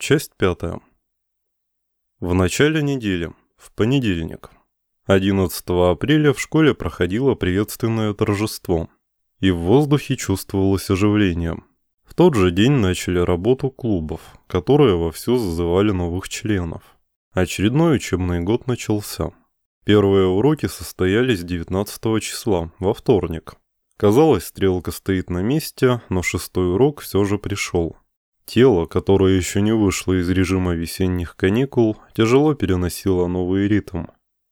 Часть пятая. В начале недели, в понедельник, 11 апреля в школе проходило приветственное торжество, и в воздухе чувствовалось оживление. В тот же день начали работу клубов, которые вовсю зазывали новых членов. Очередной учебный год начался. Первые уроки состоялись 19 числа, во вторник. Казалось, стрелка стоит на месте, но шестой урок все же пришел. Тело, которое еще не вышло из режима весенних каникул, тяжело переносило новый ритм.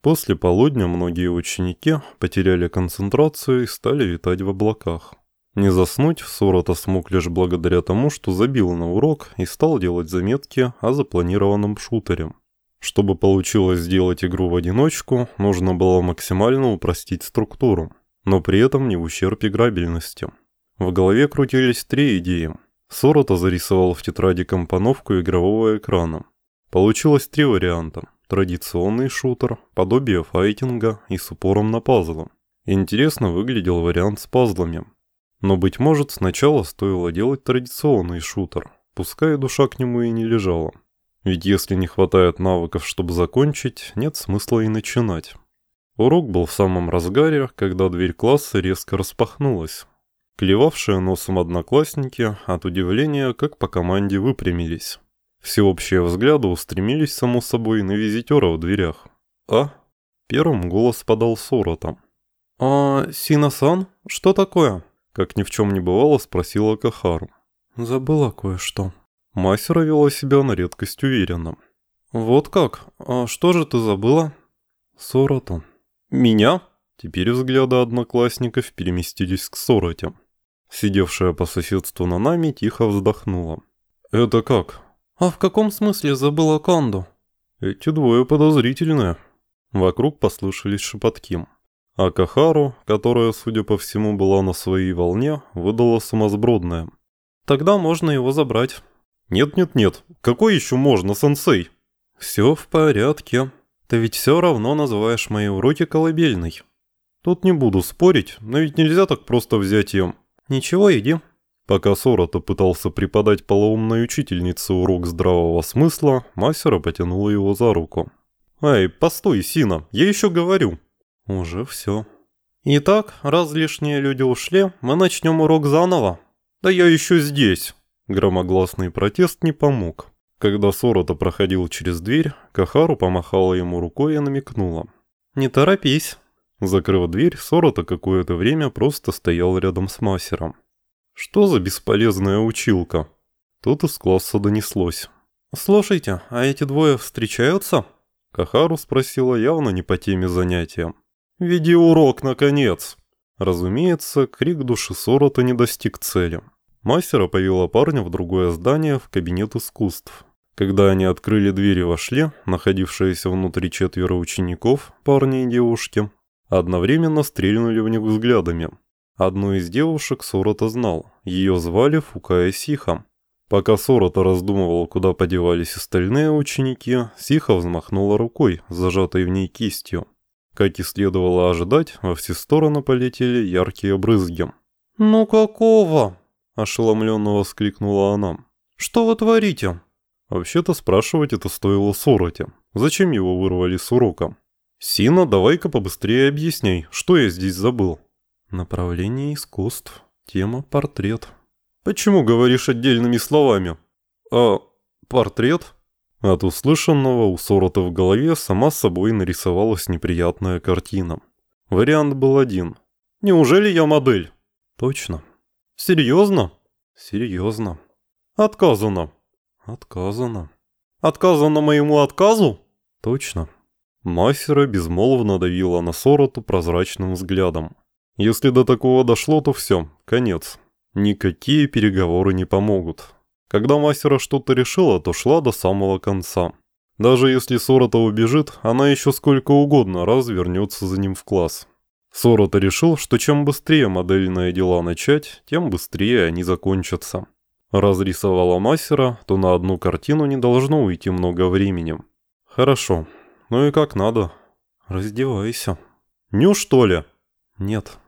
После полудня многие ученики потеряли концентрацию и стали витать в облаках. Не заснуть Сорота смог лишь благодаря тому, что забил на урок и стал делать заметки о запланированном шутере. Чтобы получилось сделать игру в одиночку, нужно было максимально упростить структуру, но при этом не в ущерб играбельности. В голове крутились три идеи – Сорота зарисовал в тетради компоновку игрового экрана. Получилось три варианта. Традиционный шутер, подобие файтинга и с упором на пазлы. Интересно выглядел вариант с пазлами. Но, быть может, сначала стоило делать традиционный шутер, пускай душа к нему и не лежала. Ведь если не хватает навыков, чтобы закончить, нет смысла и начинать. Урок был в самом разгаре, когда дверь класса резко распахнулась. Клевавшие носом одноклассники от удивления, как по команде, выпрямились. Всеобщие взгляды устремились, само собой, на визитера в дверях. «А?» Первым голос подал Сорота. «А, Сина-сан, что такое?» Как ни в чем не бывало, спросила Кахару. «Забыла кое-что». Масера вела себя на редкость уверенно. «Вот как? А что же ты забыла?» «Сорота». «Меня?» Теперь взгляды одноклассников переместились к Сороте. Сидевшая по соседству на нами тихо вздохнула. «Это как?» «А в каком смысле забыла Канду?» «Эти двое подозрительные». Вокруг послышались шепотки. А Кахару, которая, судя по всему, была на своей волне, выдала сумасбродное. «Тогда можно его забрать». «Нет-нет-нет, какой еще можно, сенсей?» «Все в порядке. Ты ведь все равно называешь мои уроки колыбельной». «Тут не буду спорить, но ведь нельзя так просто взять ее «Ничего, иди». Пока Сорота пытался преподать полоумной учительнице урок здравого смысла, Масера потянула его за руку. «Эй, постой, Сина, я еще говорю». «Уже все». «Итак, раз лишние люди ушли, мы начнем урок заново». «Да я еще здесь». Громогласный протест не помог. Когда Сорота проходил через дверь, Кахару помахала ему рукой и намекнула. «Не торопись, Закрыв дверь, Сорота какое-то время просто стоял рядом с мастером. «Что за бесполезная училка?» Тут из класса донеслось. «Слушайте, а эти двое встречаются?» Кахару спросила явно не по теме занятия. «Веди урок, наконец!» Разумеется, крик души Сорота не достиг цели. Мастера повела парня в другое здание, в кабинет искусств. Когда они открыли дверь и вошли, находившиеся внутри четверо учеников, парни и девушки, Одновременно стрельнули в них взглядами. Одну из девушек Сорота знал. Ее звали Фукая Сиха. Пока Сорота раздумывал, куда подевались остальные ученики, Сиха взмахнула рукой, зажатой в ней кистью. Как и следовало ожидать, во все стороны полетели яркие брызги. «Ну какого?» – ошеломленно воскликнула она. «Что вы творите?» Вообще-то спрашивать это стоило Сороте. Зачем его вырвали с урока? «Сина, давай-ка побыстрее объясняй, что я здесь забыл?» «Направление искусств. Тема портрет». «Почему говоришь отдельными словами?» «А... портрет?» От услышанного у Сорота в голове сама собой нарисовалась неприятная картина. Вариант был один. «Неужели я модель?» «Точно». «Серьезно?» «Серьезно». «Отказано». «Отказано». «Отказано моему отказу?» «Точно». Масера безмолвно давила на Сороту прозрачным взглядом. Если до такого дошло, то все, конец. Никакие переговоры не помогут. Когда мастера что-то решила, то шла до самого конца. Даже если Сорота убежит, она еще сколько угодно раз вернется за ним в класс. Сорота решил, что чем быстрее модельные дела начать, тем быстрее они закончатся. Раз рисовала мастера, то на одну картину не должно уйти много времени. Хорошо, ну и как надо. Раздевайся. Ню, что ли? Нет.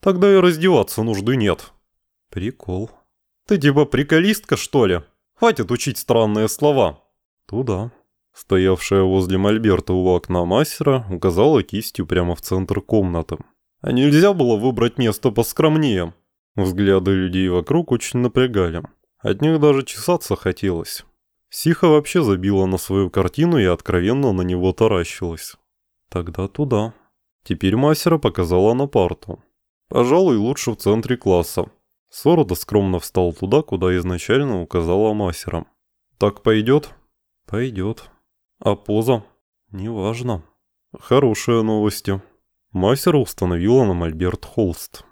Тогда и раздеваться нужды нет. Прикол. Ты типа приколистка, что ли? Хватит учить странные слова. Туда. Стоявшая возле мольберта у окна мастера указала кистью прямо в центр комнаты. А нельзя было выбрать место поскромнее? Взгляды людей вокруг очень напрягали. От них даже чесаться хотелось. Сиха вообще забила на свою картину и откровенно на него таращилась. Тогда туда. Теперь мастера показала на парту. Пожалуй, лучше в центре класса. Сорода скромно встал туда, куда изначально указала мастера. Так пойдет? Пойдет. А поза? Неважно. Хорошие новости. Мастера установила на мольберт холст.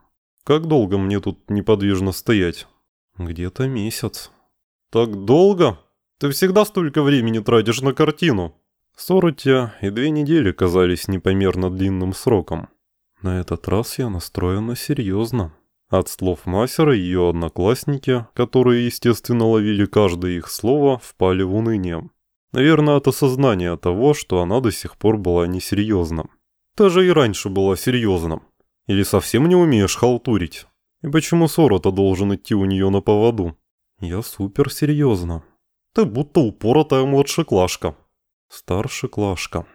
Как долго мне тут неподвижно стоять? Где-то месяц. Так долго? Ты всегда столько времени тратишь на картину. Сороте и две недели казались непомерно длинным сроком. На этот раз я настроена серьезно. От слов Мастера ее одноклассники, которые, естественно, ловили каждое их слово, впали в уныние. Наверное, от осознания того, что она до сих пор была несерьезна. Ты же и раньше была серьезным. Или совсем не умеешь халтурить? И почему Сорота должен идти у нее на поводу? Я супер серьезно. Ты будто упоротая младшеклашка. Старшеклашка.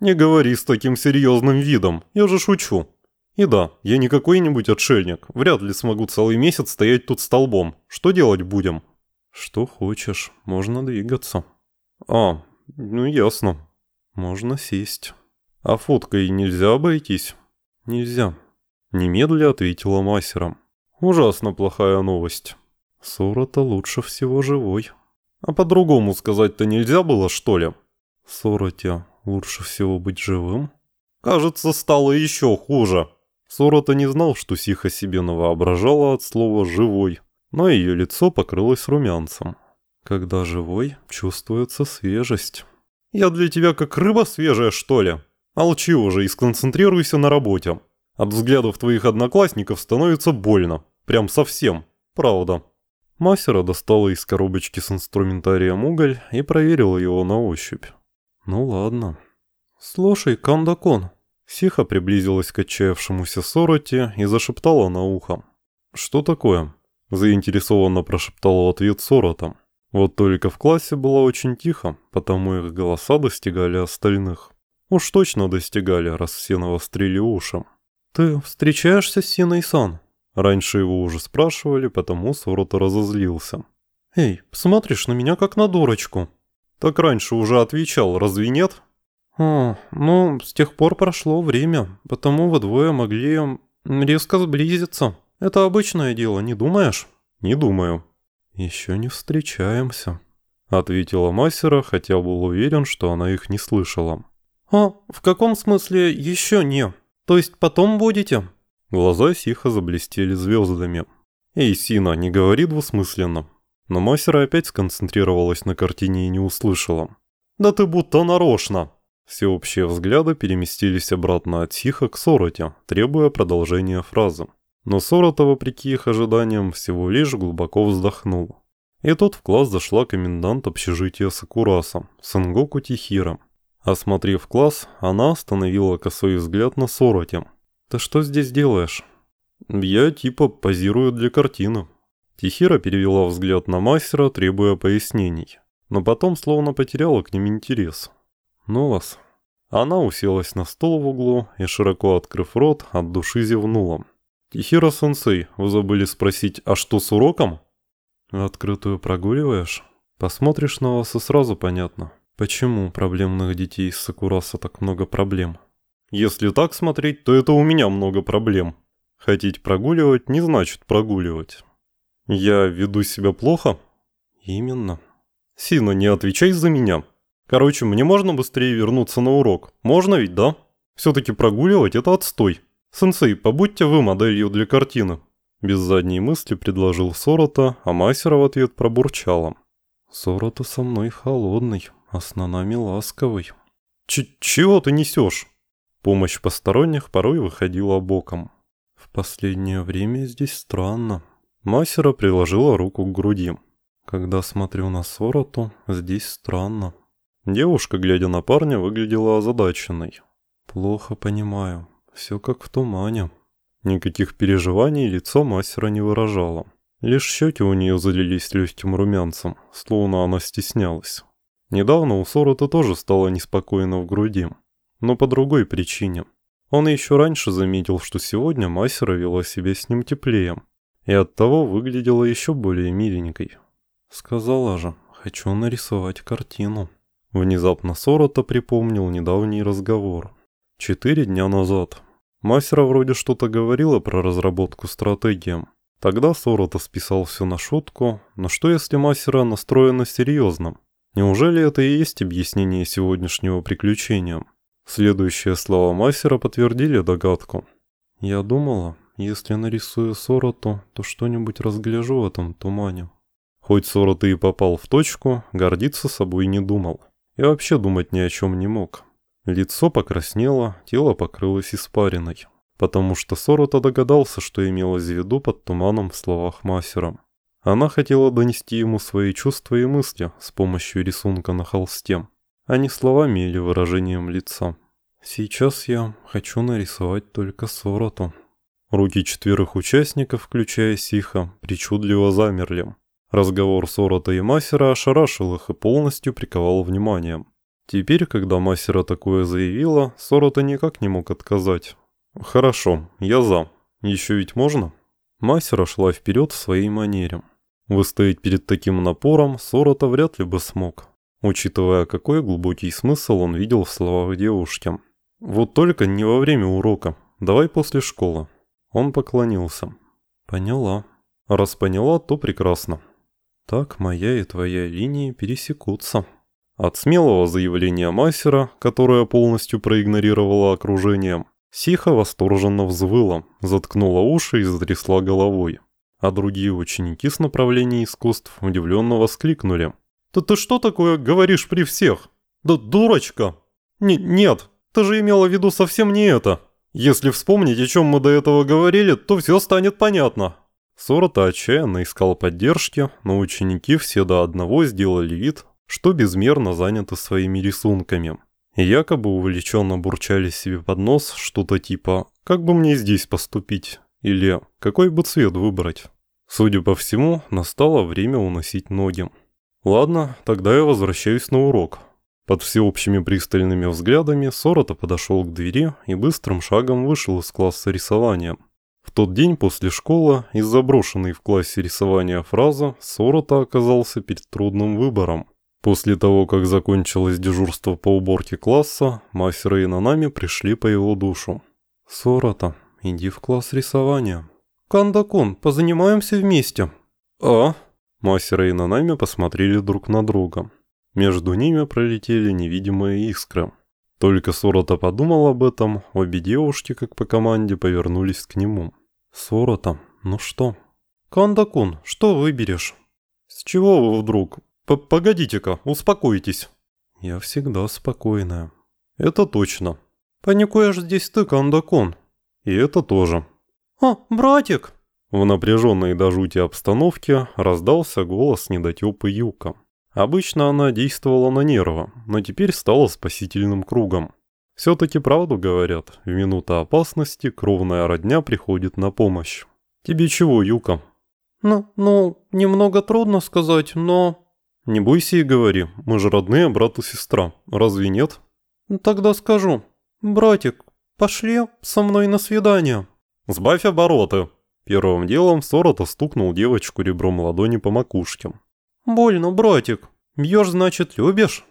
Не говори с таким серьезным видом, я же шучу. И да, я не какой-нибудь отшельник, вряд ли смогу целый месяц стоять тут столбом. Что делать будем? Что хочешь, можно двигаться. «А, ну ясно. Можно сесть. А фоткой нельзя обойтись?» «Нельзя», — немедля ответила мастером. «Ужасно плохая новость. Сора-то лучше всего живой. А по-другому сказать-то нельзя было, что ли?» «Сороте лучше всего быть живым?» «Кажется, стало еще хуже». Сорота не знал, что Сиха себе навоображала от слова «живой», но ее лицо покрылось румянцем. Когда живой, чувствуется свежесть. Я для тебя как рыба свежая, что ли? Молчи уже и сконцентрируйся на работе. От взглядов твоих одноклассников становится больно. Прям совсем. Правда. Мастера достала из коробочки с инструментарием уголь и проверила его на ощупь. Ну ладно. Слушай, Кандакон. Сиха приблизилась к отчаявшемуся Сороте и зашептала на ухо. «Что такое?» Заинтересованно прошептала в ответ Сорота. Вот только в классе было очень тихо, потому их голоса достигали остальных. Уж точно достигали, раз все навострили уши. «Ты встречаешься с Синой-сан?» Раньше его уже спрашивали, потому Сорота разозлился. «Эй, посмотришь на меня как на дурочку». «Так раньше уже отвечал, разве нет?» «О, ну, с тех пор прошло время, потому вы двое могли резко сблизиться. Это обычное дело, не думаешь?» «Не думаю», «Еще не встречаемся», — ответила Массера, хотя был уверен, что она их не слышала. «А, в каком смысле еще не? То есть потом будете?» Глаза Сиха заблестели звездами. «Эй, Сина, не говори двусмысленно». Но Массера опять сконцентрировалась на картине и не услышала. «Да ты будто нарочно!» Всеобщие взгляды переместились обратно от Сиха к Сороте, требуя продолжения фразы. Но Сорота, вопреки их ожиданиям, всего лишь глубоко вздохнул. И тут в класс зашла комендант общежития Сакураса, Сангоку Тихира. Осмотрев класс, она остановила косой взгляд на Сороте. «Ты что здесь делаешь?» «Я типа позирую для картины». Тихира перевела взгляд на мастера, требуя пояснений. Но потом словно потеряла к ним интерес. «Ну вас». Она уселась на стол в углу и, широко открыв рот, от души зевнула. «Тихиро-сенсей, вы забыли спросить, а что с уроком?» «Открытую прогуливаешь? Посмотришь на вас и сразу понятно, почему у проблемных детей из Сакураса так много проблем». «Если так смотреть, то это у меня много проблем. Хотеть прогуливать не значит прогуливать. Я веду себя плохо?» «Именно». «Сина, не отвечай за меня. Короче, мне можно быстрее вернуться на урок? Можно ведь, да? Все-таки прогуливать – это отстой». «Сенсей, побудьте вы моделью для картины». Без задней мысли предложил Сорота, а Масера в ответ пробурчала. «Сорота со мной холодный, а с Нанами ласковый». Ч «Чего ты несешь?» Помощь посторонних порой выходила боком. «В последнее время здесь странно». Масера приложила руку к груди. «Когда смотрю на Сороту, здесь странно». Девушка, глядя на парня, выглядела озадаченной. «Плохо понимаю. Все как в тумане. Никаких переживаний лицо мастера не выражало. Лишь щеки у нее залились легким румянцем, словно она стеснялась. Недавно у Сорота тоже стало неспокойно в груди, но по другой причине. Он еще раньше заметил, что сегодня Масера вела себя с ним теплее, и оттого выглядела еще более миленькой. Сказала же, хочу нарисовать картину. Внезапно Сорота припомнил недавний разговор. Четыре дня назад. Масера вроде что-то говорила про разработку стратегии, Тогда Сорота списал все на шутку, но что если мастера настроена серьезно? Неужели это и есть объяснение сегодняшнего приключения? Следующие слова мастера подтвердили догадку. Я думала, если нарисую Сороту, то что-нибудь разгляжу в этом тумане. Хоть Сорота и попал в точку, гордиться собой не думал. И вообще думать ни о чем не мог. Лицо покраснело, тело покрылось испариной потому что Сорота догадался, что имелось в виду под туманом в словах Масера. Она хотела донести ему свои чувства и мысли с помощью рисунка на холсте, а не словами или выражением лица. «Сейчас я хочу нарисовать только Сороту». Руки четверых участников, включая Сиха, причудливо замерли. Разговор Сорота и Масера ошарашил их и полностью приковал внимание. Теперь, когда Масера такое заявила, Сорота никак не мог отказать. «Хорошо, я за. Еще ведь можно?» Мастера шла вперед в своей манере. Выстоять перед таким напором Сорота вряд ли бы смог, учитывая, какой глубокий смысл он видел в словах девушки. «Вот только не во время урока. Давай после школы». Он поклонился. «Поняла. Раз поняла, то прекрасно. Так моя и твоя линии пересекутся». От смелого заявления мастера, которое полностью проигнорировало окружение, Сиха восторженно взвыла, заткнула уши и затрясла головой. А другие ученики с направления искусств удивленно воскликнули. «Да ты что такое говоришь при всех? Да дурочка!» Н «Нет, ты же имела в виду совсем не это. Если вспомнить, о чем мы до этого говорили, то все станет понятно». Сорота отчаянно искал поддержки, но ученики все до одного сделали вид, что безмерно заняты своими рисунками якобы увлеченно бурчали себе под нос что-то типа «Как бы мне здесь поступить?» или «Какой бы цвет выбрать?» Судя по всему, настало время уносить ноги. Ладно, тогда я возвращаюсь на урок. Под всеобщими пристальными взглядами Сорота подошел к двери и быстрым шагом вышел из класса рисования. В тот день после школы, из заброшенной в классе рисования фразы, Сорота оказался перед трудным выбором. После того, как закончилось дежурство по уборке класса, Масера и Нанами пришли по его душу. «Сорота, иди в класс рисования». «Кандакун, позанимаемся вместе». «А?» Масера и Нанами посмотрели друг на друга. Между ними пролетели невидимые искры. Только Сорота подумал об этом, обе девушки, как по команде, повернулись к нему. «Сорота, ну что?» «Кандакун, что выберешь?» «С чего вы вдруг? «Погодите-ка, успокойтесь». «Я всегда спокойная». «Это точно». «Паникуешь здесь ты, Кандакон». «И это тоже». «О, братик!» В напряженной до жути обстановке раздался голос недотёпы Юка. Обычно она действовала на нервы, но теперь стала спасительным кругом. Все-таки правду говорят, в минуту опасности кровная родня приходит на помощь. «Тебе чего, Юка?» «Ну, ну, немного трудно сказать, но...» «Не бойся и говори, мы же родные брат и сестра, разве нет?» «Тогда скажу. Братик, пошли со мной на свидание». «Сбавь обороты». Первым делом Сорота стукнул девочку ребром ладони по макушке. «Больно, братик. Бьешь, значит, любишь?»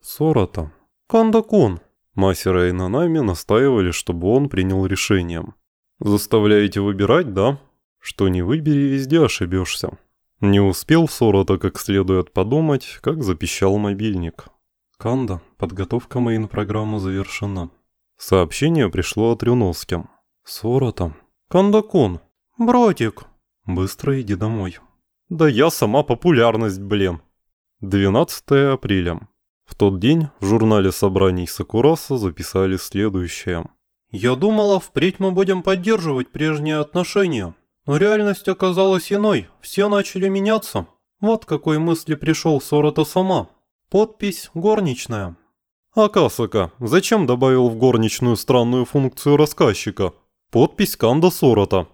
«Сорота». «Кандакун». Масера и Нанами настаивали, чтобы он принял решение. «Заставляете выбирать, да? Что не выбери, везде ошибешься». Не успел Сорота как следует подумать, как запищал мобильник. «Канда, подготовка мейн-программы завершена». Сообщение пришло от Рюноски. «Сорота». «Канда-кун». «Братик». «Быстро иди домой». «Да я сама популярность, блин». 12 апреля. В тот день в журнале собраний Сакураса записали следующее. «Я думала, впредь мы будем поддерживать прежние отношения». Но реальность оказалась иной, все начали меняться. Вот какой мысли пришел Сорота сама. Подпись «Горничная». Акасака, зачем добавил в горничную странную функцию рассказчика? Подпись Канда Сорота.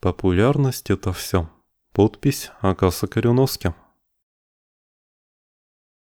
Популярность это все. Подпись Акаса Корюноски.